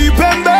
deep in there.